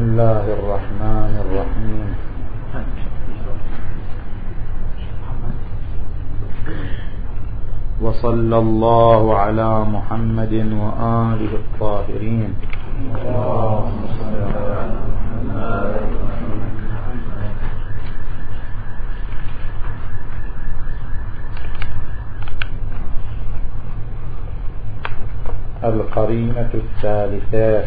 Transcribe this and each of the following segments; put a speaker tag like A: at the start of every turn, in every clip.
A: الله الرحمن الرحيم وصلى الله على محمد وآله الطاهرين القرينة الثالثة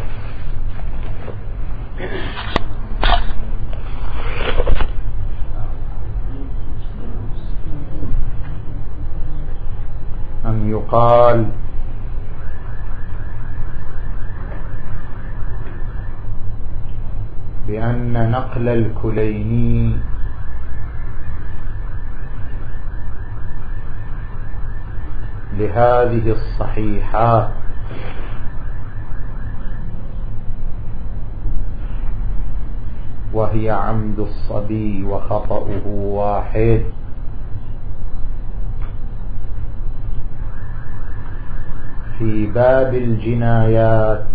A: أن يقال بأن نقل الكليني لهذه الصحيحات وهي عمد الصبي وخطأه واحد. في باب الجنايات.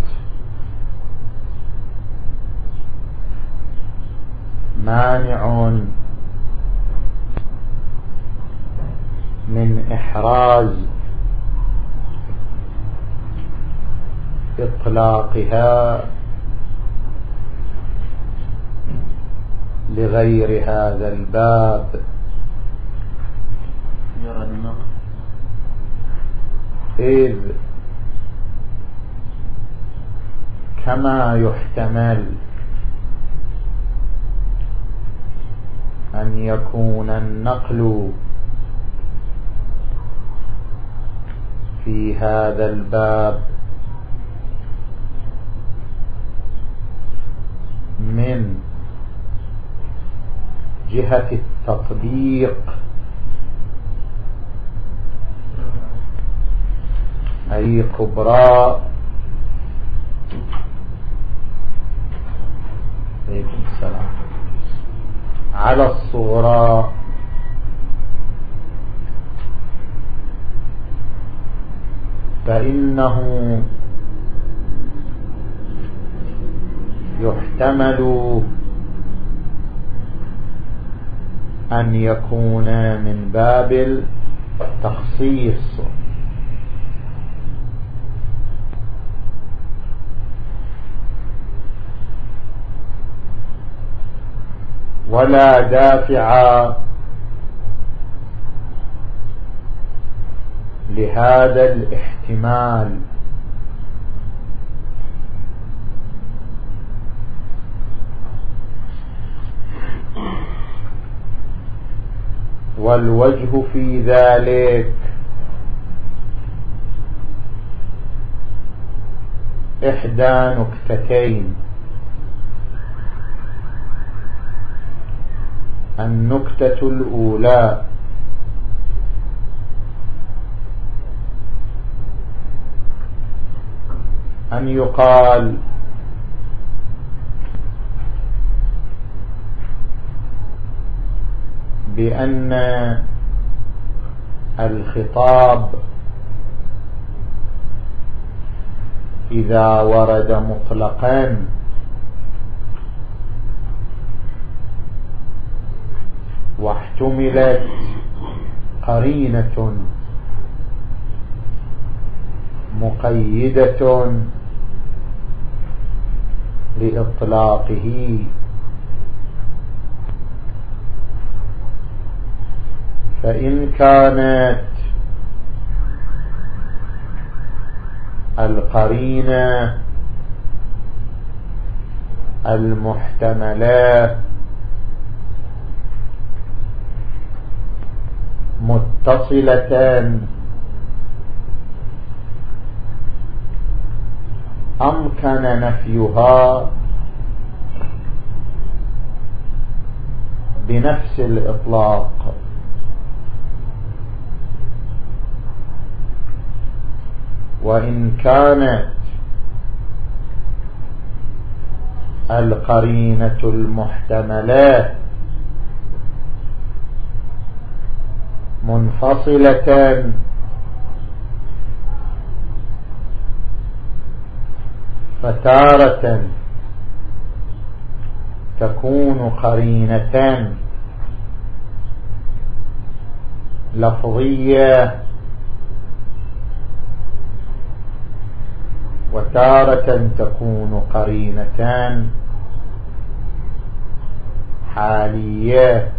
A: مانع من إحراز إطلاقها لغير هذا الباب. إذ كما يحتمل أن يكون النقل في هذا الباب من جهة التطبيق. أي كبرى. عليكم السلام. على الصغرى فإنه يحتمل أن يكون من باب التخصيص. ولا دافع لهذا الاحتمال. والوجه في ذلك. إحدى نكتتين. النكتة الأولى. أن يقال بأن الخطاب إذا ورد مطلقا واحتملت قرينة مقيدة لإطلاقه فإن كانت القرينة المحتملة متصلة أمكن نفيها بنفس الإطلاق؟ وإن كانت القرينة المحتملة منفصلة فتارة تكون قرينة لفظية وتارة تكون قرينتان حالية.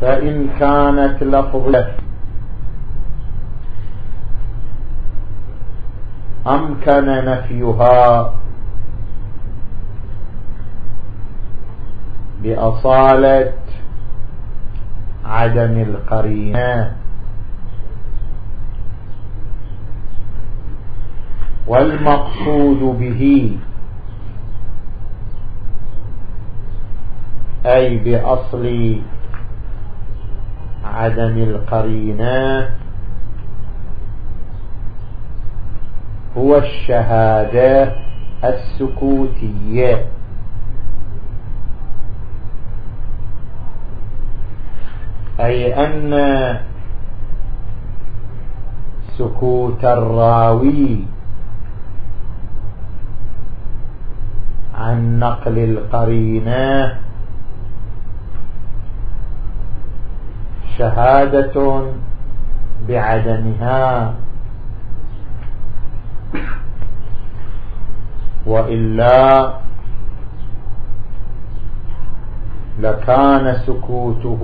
A: فإن كانت لفظة أمكن نفيها بأصالة عدم القرينة. والمقصود به أي بأصل عدم القرينة هو الشهادة السكوتية. أي أن سكوت الراوي عن نقل القرينة. شهادة بعدمها. وإلا لكان سكوته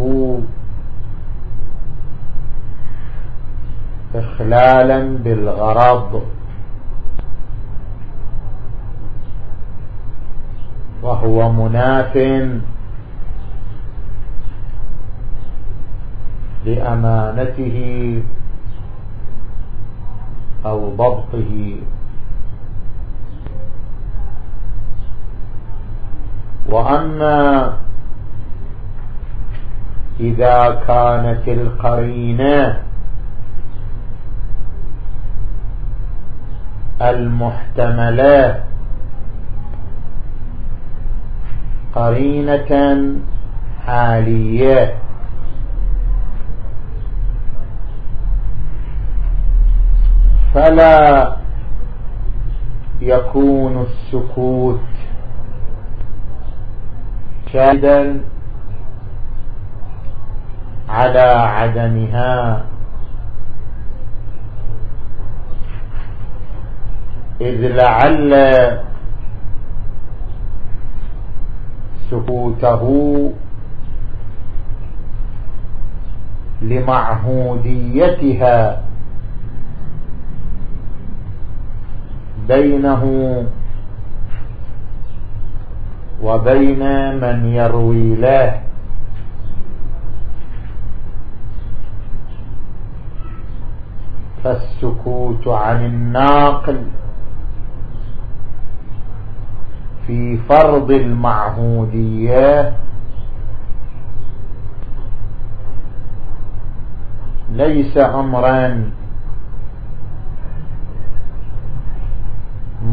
A: إخلالا بالغرض. وهو مناف لأمانته أو ضبطه. وأما إذا كانت القرينة المحتملة قرينة حالية. فلا يكون السكوت شاهدا على عدمها. إذ لعل سكوته لمعهوديتها بينه وبين من يروي له. فالسكوت عن الناقل. في فرض المعهودية ليس أمرا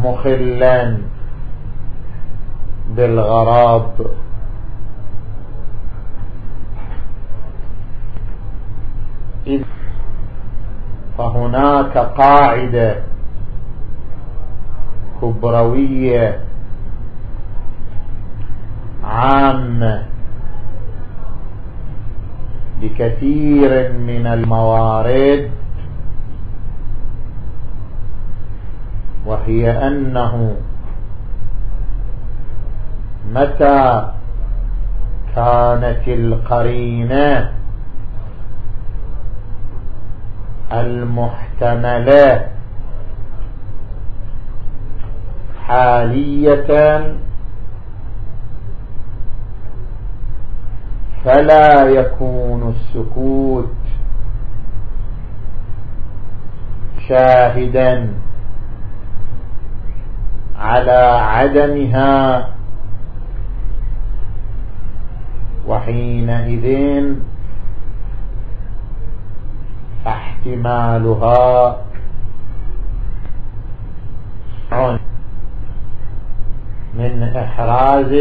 A: مخلا بالغراب فهناك قاعدة كبروية عامة بكثير من الموارد وهي أنه متى كانت القرينة المحتملة حالية فلا يكون السكوت شاهدا على عدمها وحينئذ احتمالها من إحراز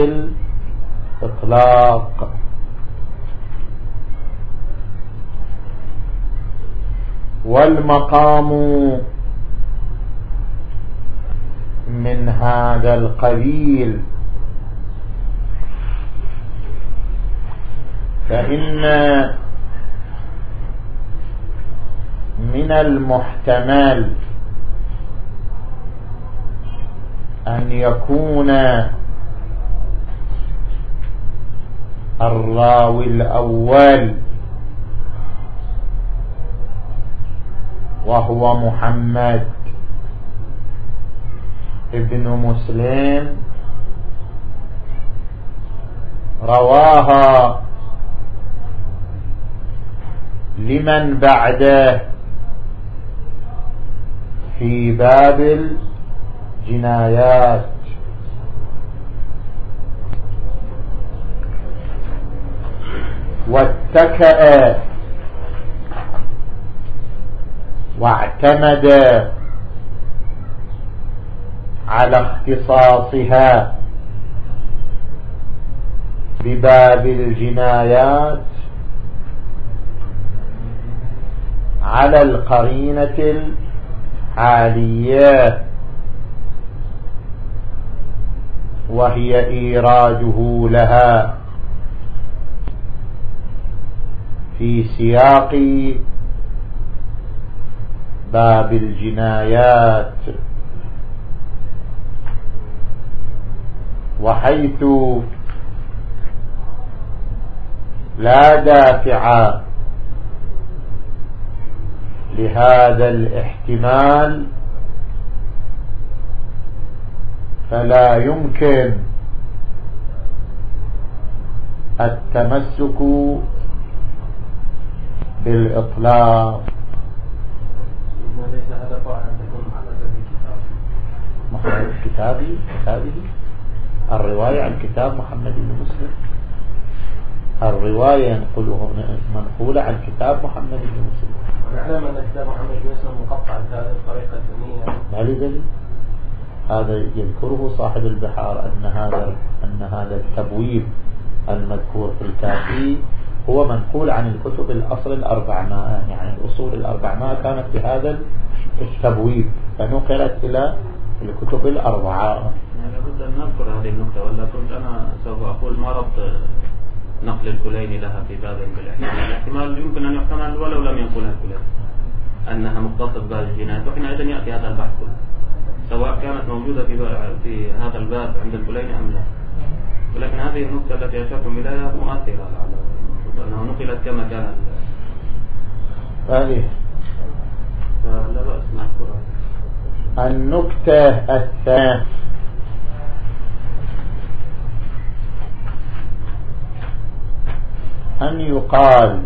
A: الإطلاق. والمقام من هذا القبيل. فإن من المحتمل أن يكون الراوي الأول وهو محمد. ابن مسلم. رواها. لمن بعده. في باب الجنايات. واتكأ. واعتمد على اختصاصها بباب الجنايات على القرينة الحالية وهي إيراده لها في سياق باب الجنايات. وحيث لا دافع لهذا الاحتمال فلا يمكن التمسك بالإطلاق.
B: ليس هذا أن تكون
A: محمد كتابي كتابه الرواية عن كتاب محمد بن مسلم. الرواية ينقله منقولة عن كتاب محمد بن مسلم.
B: ونعلم أن كتاب محمد بن مسلم مقطع بهذه الطريقة الدنيا.
A: ما لي هذا يذكره صاحب البحار أن هذا أن هذا التبويب المذكور في الكافي هو منقول عن الكتب الأصل الأربعمائة يعني الأصول الأربعمائة كانت بهذا التبويب فنقلت إلى الكتب الأربعة.
C: يعني لابد أن نذكر هذه النقطة ولا كنت أنا سوف أقول ما ربط نقل الكلين لها في باب بالاحتمال الاحتمال يمكن أن يحتمل ولو لم ينقلها الكلين أنها مختصة بباب الجنايات وحينئذ يأتي هذا البحث كله سواء كانت موجودة في, في هذا الباب عند الكلين أم لا. ولكن هذه النقطة التي أشرتم إليها مؤثرة أنها نقلت كما كان
A: هذه
C: فلا بأس نذكرها
A: النكتة الثانية. أن يقال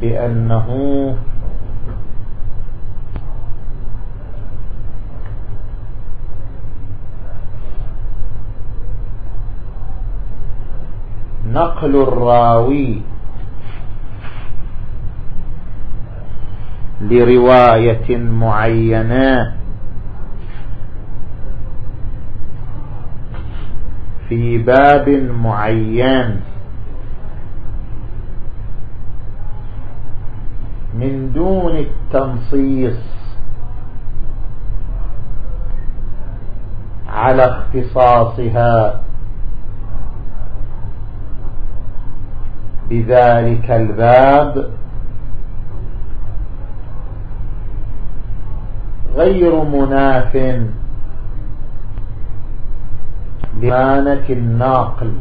A: بأنه نقل الراوي لرواية معينة. في باب معين. من دون التنصيص. على اختصاصها. بذلك الباب غير مناف لمانة الناقل.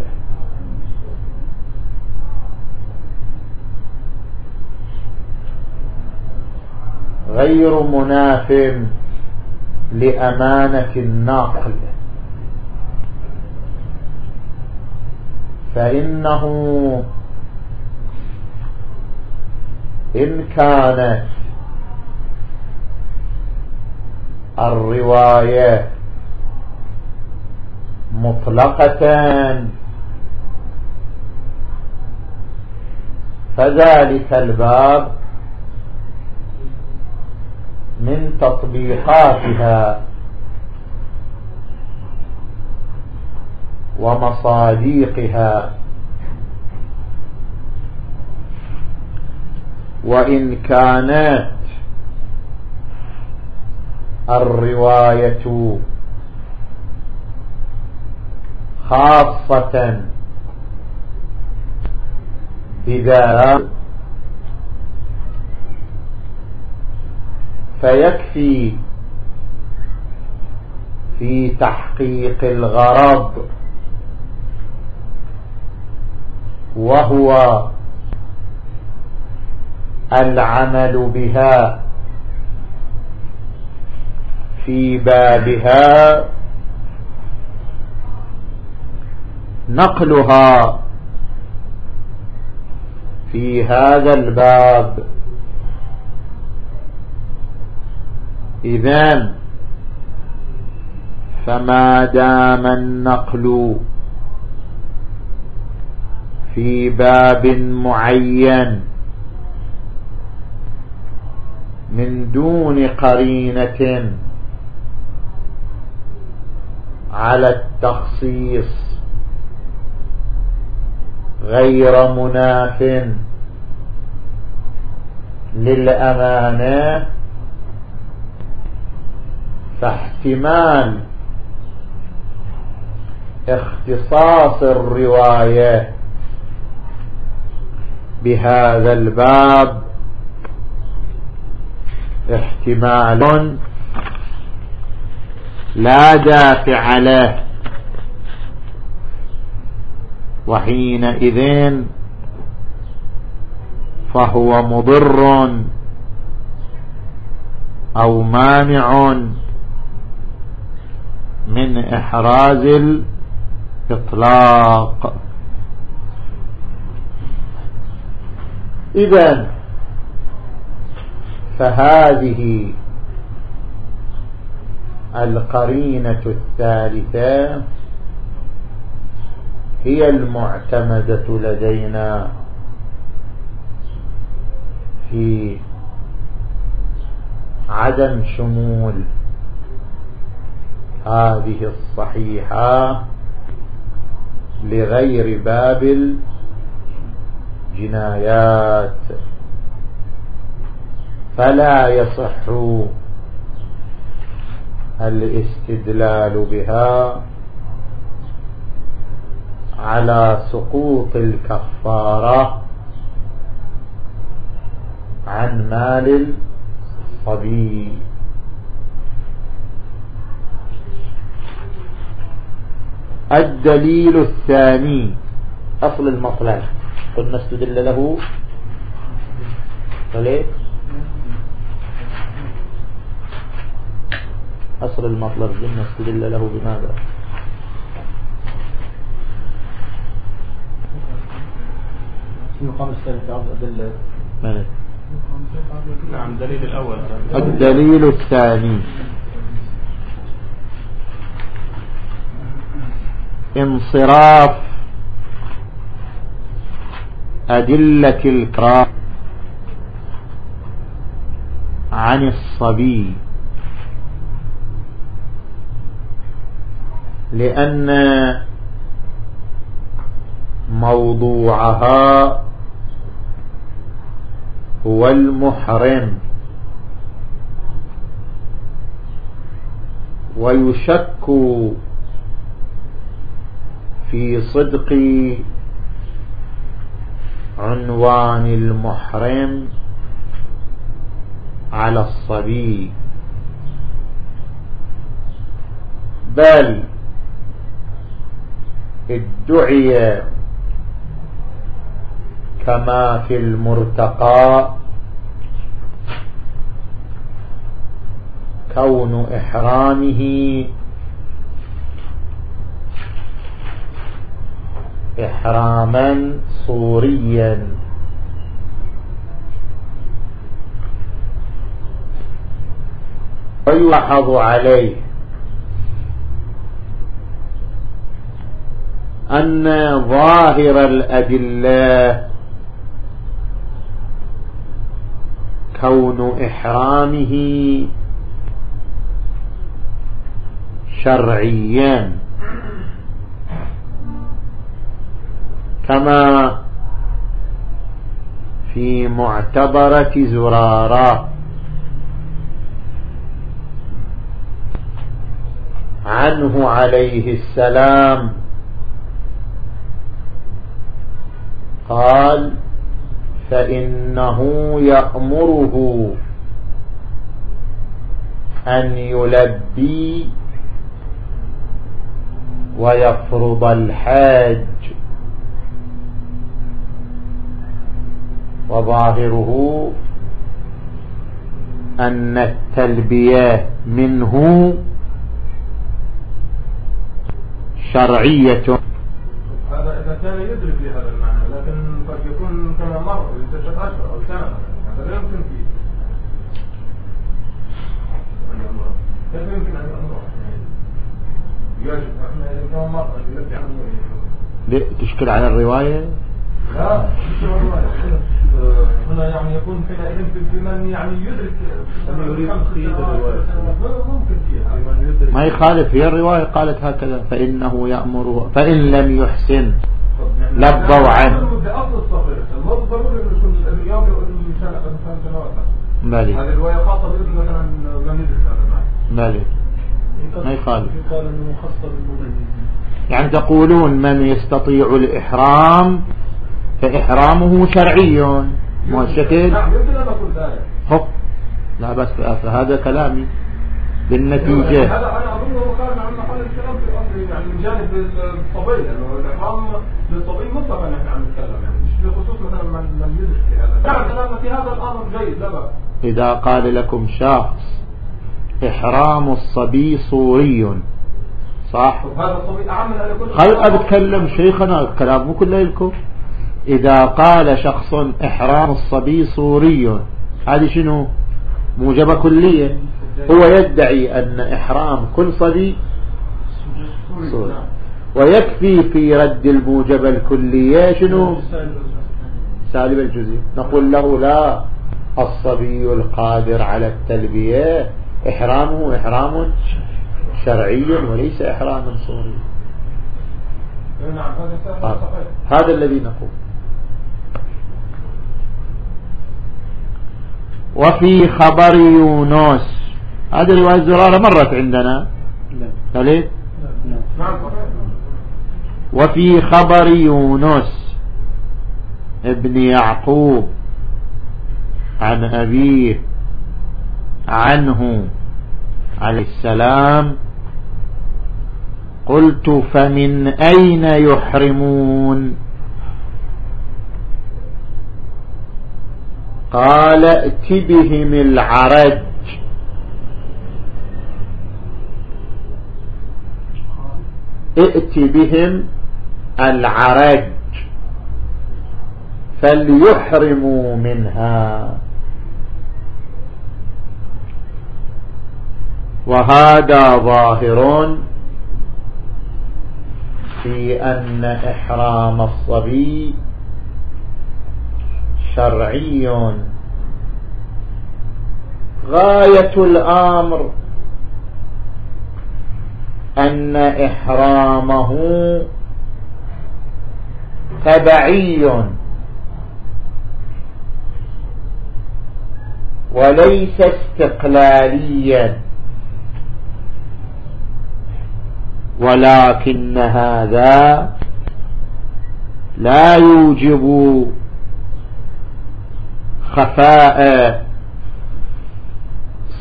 A: غير مناف لأمانة الناقل. فإنه إن كانت الرواية مطلقة فذلك الباب من تطبيقاتها ومصاديقها. وإن كانت الرواية خاصة بذا فيكفي في تحقيق الغرض وهو العمل بها في بابها نقلها في هذا الباب. إذن فما دام النقل في باب معين من دون قرينة على التخصيص غير مناف للأمانة فاحتمال اختصاص الرواية بهذا الباب احتمال لا دافع له. وحينئذ فهو مضر أو مانع من إحراز الإطلاق. إذا فهذه القرينة الثالثة هي المعتمدة لدينا في عدم شمول هذه الصحيحة لغير باب الجنايات فلا يصح الاستدلال بها على سقوط الكفارة عن مال الصبي الدليل الثاني. أصل المطلب قلنا استدل له. فليه أصل المطلب قلنا استدل له بماذا؟
B: المقام الثاني في عرض أدلة
C: نعم الدليل الأول.
A: الدليل الثاني. انصراف أدلة الكرام عن الصبي. لأن موضوعها هو المحرم. ويشك في صدق عنوان المحرم على الصبي. بل ادعي كما في المرتقى كون إحرامه إحراما صوريا. ويلاحظ عليه أن ظاهر الأدلة كون إحرامه شرعيا. كما في معتبرة زرارة. عنه عليه السلام قال فإنه يأمره أن يلبي ويفرض الحاج وظاهره أن التلبية منه شرعية.
B: هذا إذا كان يدرك لهذا المعنى. يكون كما مر لستة أشهر أو سنة هذا لا يمكن فيه كيف يمكن أن يأمره يجب كما مر أن يلبي عنه
A: تشكل على الرواية؟
B: لا هنا يعني يكون حينئذ في من يعني يدرك يريد ممكن فيها.
A: ما يخالف هي الرواية قالت هكذا فإنه يأمر فإن لم يحسن. لبوا عنه. مالي
B: هذه الرواية خاصة بإذن مثلا
A: مالي ما يخالف. يعني تقولون من يستطيع الإحرام فإحرامه شرعي. مو الشكل
B: نعم يمكن أن نقول ذلك.
A: هو. لا بس هذا كلامي. بالنتيجة.
B: هذا نعم هذا
A: إذا قال لكم شخص إحرام الصبي صوري. صح؟ خل أتكلم شيخنا؟ الكلام مو كله لكم. إذا قال شخص إحرام الصبي صوري هذه شنو؟ موجبة كلية. هو يدعي أن إحرام كل صبي صوري ويكفي في رد الموجبة الكلية شنو؟ سالب الجزء نقول له لا الصبي القادر على التلبية إحرامه إحرام شرعي وليس إحرام صوري.
B: هذا
A: الذي نقول. وفي خبر يونس هذه رواية زرارة مرت عندنا. لا. وفي خبر يونس ابن يعقوب عن أبيه عنه عليه السلام قلت فمن أين يحرمون؟ قال ائت بهم العرج. ائت بهم العرج فليحرموا منها. وهذا ظاهر في أن إحرام الصبي شرعي. غاية الأمر أن إحرامه تبعي. وليس استقلاليا. ولكن هذا لا يوجب خفاء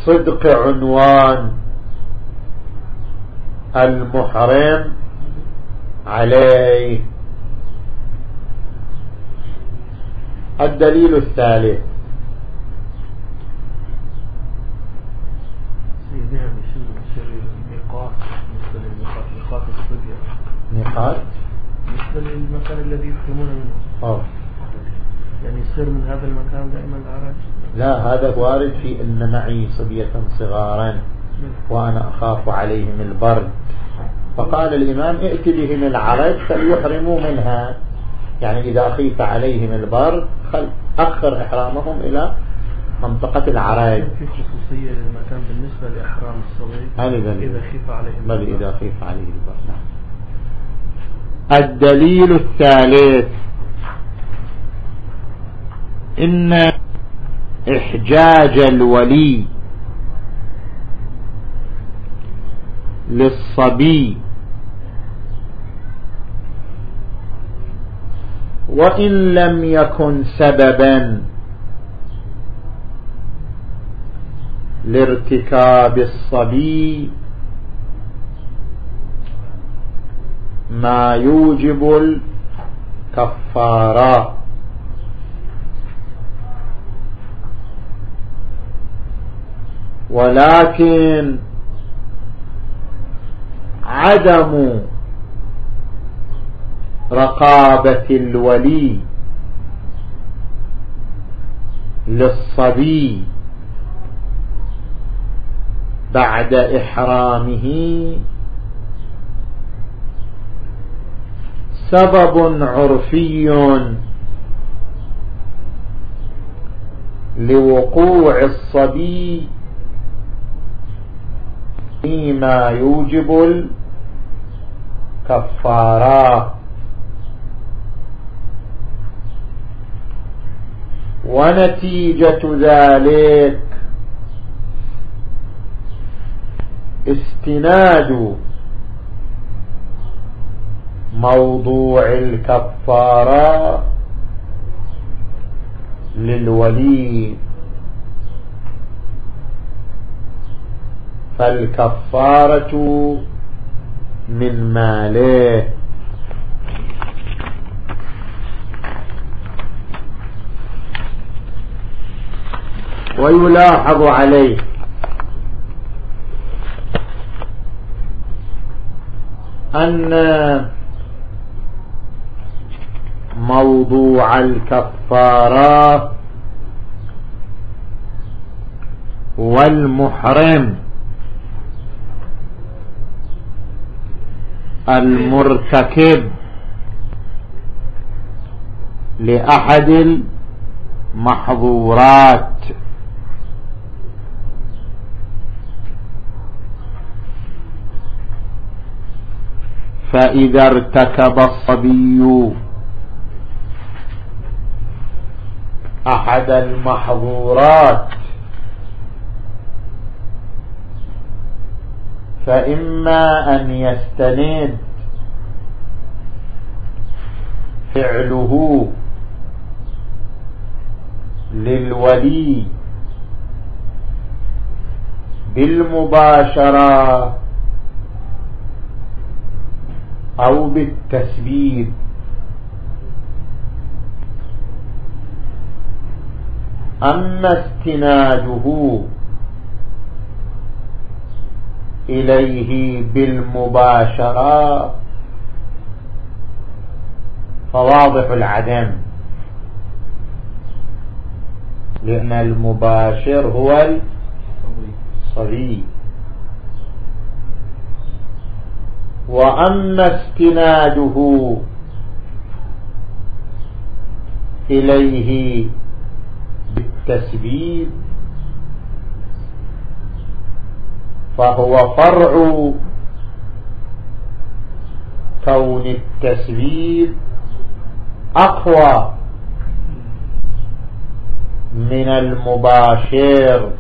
A: صدق عنوان المحرم عليه. الدليل الثالث. نقاط
B: بالنسبة للمكان الذي يحكمون منه.
A: أوه.
B: يعني يصير من هذا المكان دائما العرج
A: لا هذا وارد في أن معي صبية صغارا. وأنا أخاف عليهم البرد. فقال الإمام ائت بهم العرج فليحرموا منها. يعني إذا خيف عليهم البرد خل أخر إحرامهم إلى منطقة العرج.
B: في خصوصية للمكان بالنسبة لإحرام الصغير؟ إذا خيف عليهم
A: بل إذا خيف عليه البرد. نعم. الدليل الثالث. إن إحجاج الولي للصبي. وإن لم يكن سببا لارتكاب الصبي ما يوجب الكفارة. ولكن عدم رقابة الولي للصبي بعد إحرامه سبب عرفي لوقوع الصبي فيما يوجب الكفارة ونتيجة ذلك استناد موضوع الكفارة للولي. فالكفارة من ماله. ويلاحظ عليه. أن موضوع الكفارة والمحرم. المرتكب لأحد المحظورات. فإذا ارتكب الصبي أحد المحظورات. فإما أن يستند فعله للولي بالمباشرة أو بالتسبيب. أما استناده إليه بالمباشرة فواضح العدم. لأن المباشر هو الصبي. وأما استناده إليه بالتسبيب فهو فرع كون التسبيب أقوى من المباشر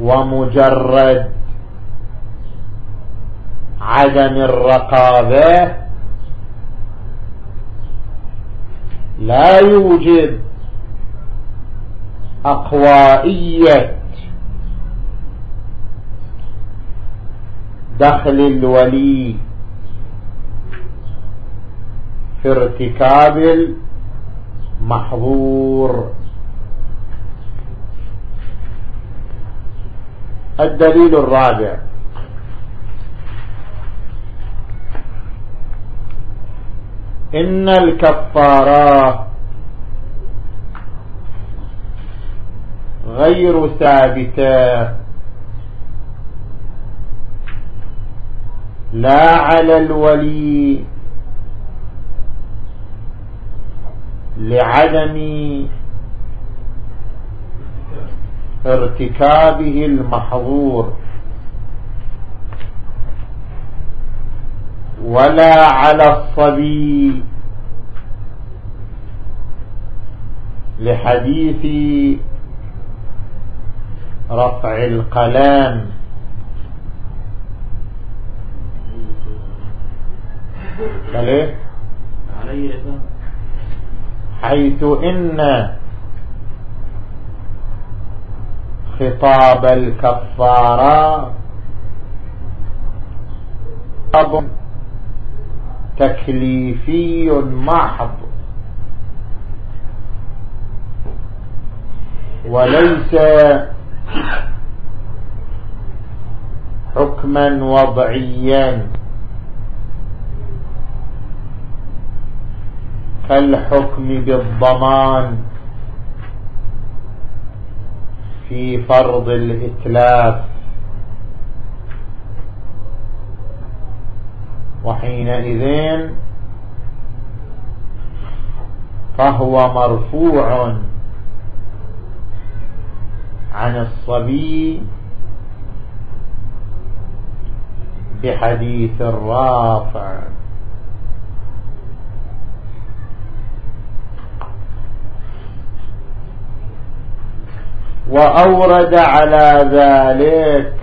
A: ومجرد عدم الرقابة لا يوجد أقوائية دخل الولي في ارتكاب المحظور. الدليل الرابع. إن الكفارات غير ثابتة. لا على الولي. لعدم ارتكابه المحظور. ولا على الصبي. لحديث رفع القلم. عليه. حيث إن خطاب الكفارة تكليفي محض. وليس حكما وضعيا. كالحكم بالضمان في فرض الإتلاف. وحينئذ فهو مرفوع. عن الصبي بحديث الرافع. وأورد على ذلك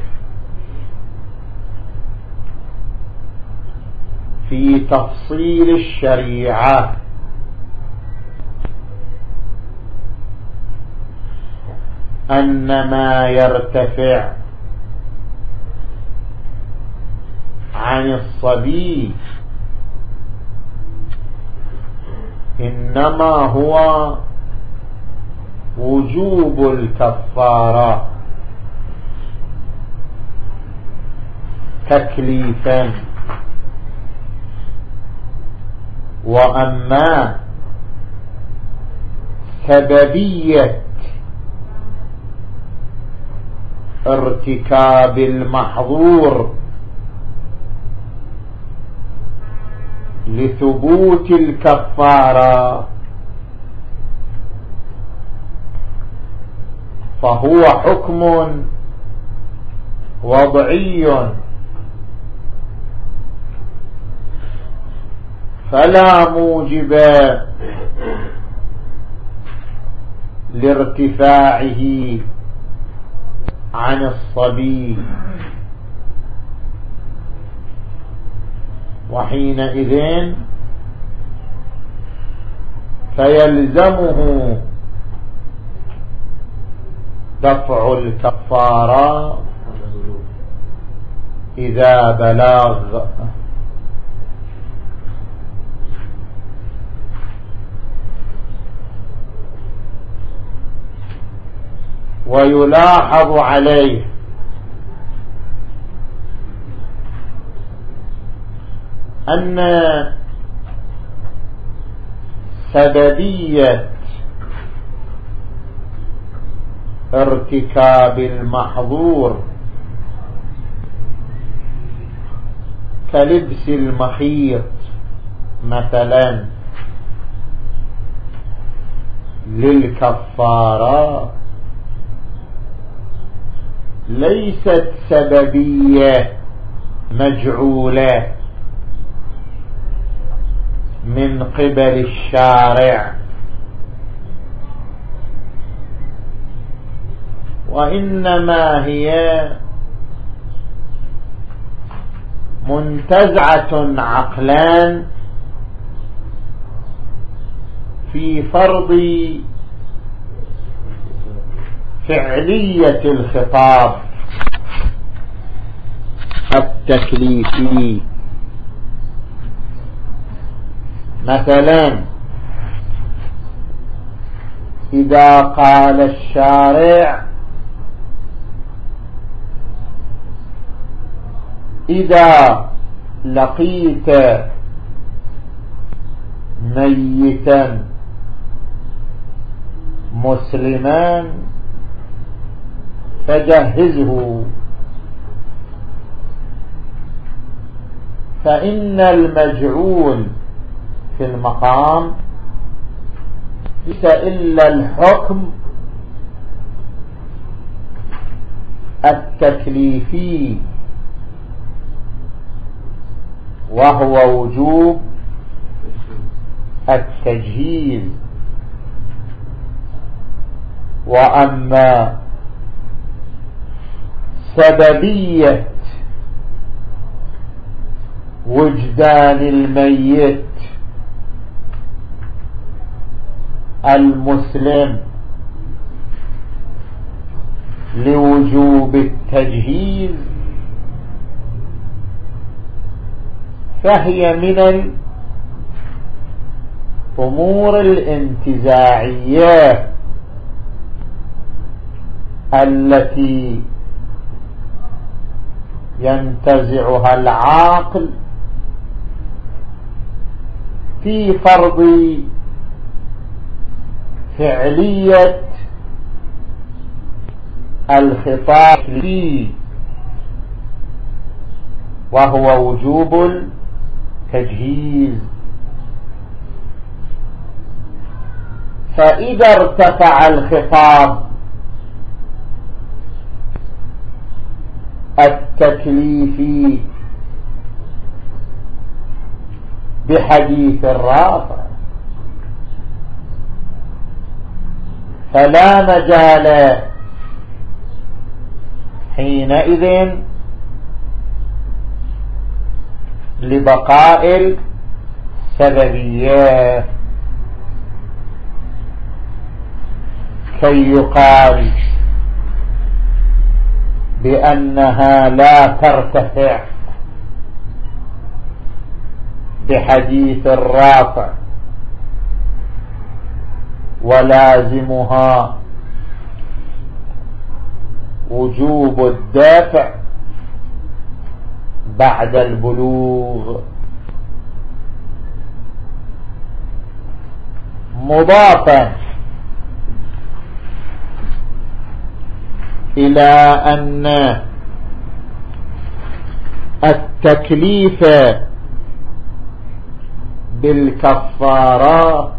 A: في تفصيل الشريعة. أن ما يرتفع عن الصبي إنما هو وجوب الكفارة. تكليفا. وأما سببية ارتكاب المحظور لثبوت الكفارة فهو حكم وضعي. فلا موجب لارتفاعه عن الصبي. وحينئذ فيلزمه دفع الكفارة إذا بلغ ويلاحظ عليه. أن سببية ارتكاب المحظور كلبس المخيط مثلا للكفارة ليست سببية مجعولة من قبل الشارع. وإنما هي منتزعة عقلان في فرض فعلية الخطاب. التكليفي. مثلا إذا قال الشارع إذا لقيت ميتا مسلما فجهزه. فإن المجعول في المقام ليس إلا الحكم التكليفي وهو وجوب التجهيز. وأما سببية وجدان الميت المسلم لوجوب التجهيز فهي من الأمور الانتزاعية التي ينتزعها العاقل في فرض فعلية الخطاب فيه. وهو وجوب التجهيز. فإذا ارتفع الخطاب التكليفي بحديث الرافع. فلا مجال حينئذ لبقاء السببية. كي يقال بأنها لا ترتفع بحديث الرافع. ولازمها وجوب الدافع بعد البلوغ. مضافا إلى أن التكليف بالكفارات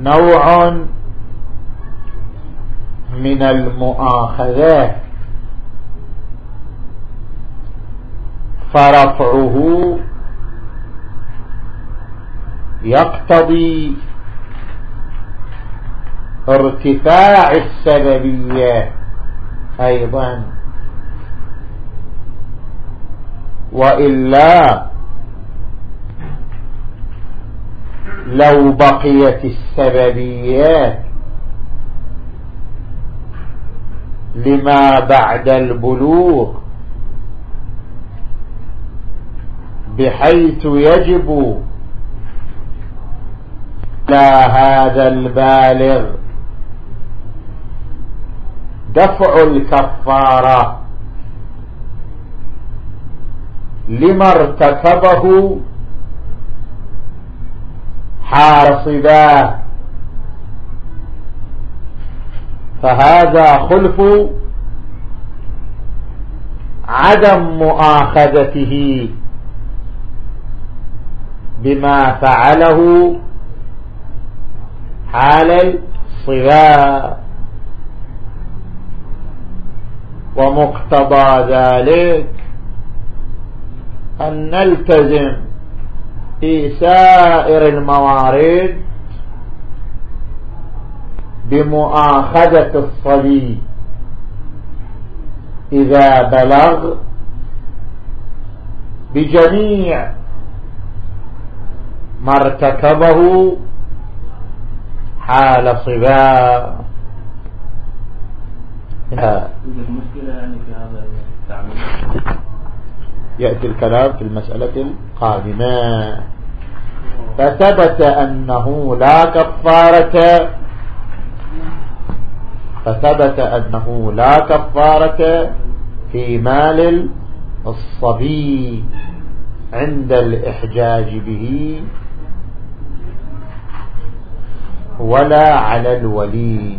A: نوع من المؤاخذات فرفعه يقتضي ارتفاع السببية أيضا. وإلا لو بقيت السببيات لما بعد البلوغ بحيث يجب لا هذا البالغ دفع الكفارة. لما ارتكبه حاصبا فهذا خلف عدم مؤاخذته بما فعله حال الصغار ومقتضى ذلك أن نلتزم في سائر الموارد بمؤاخذة الصبي إذا بلغ بجميع ما ارتكبه حال
C: التعميم
A: يأتي الكلام في المسألة القادمة. فثبت أنه لا كفارة فثبت أنه لا كفارة في مال الصبي عند الإحجاج به ولا على الولي.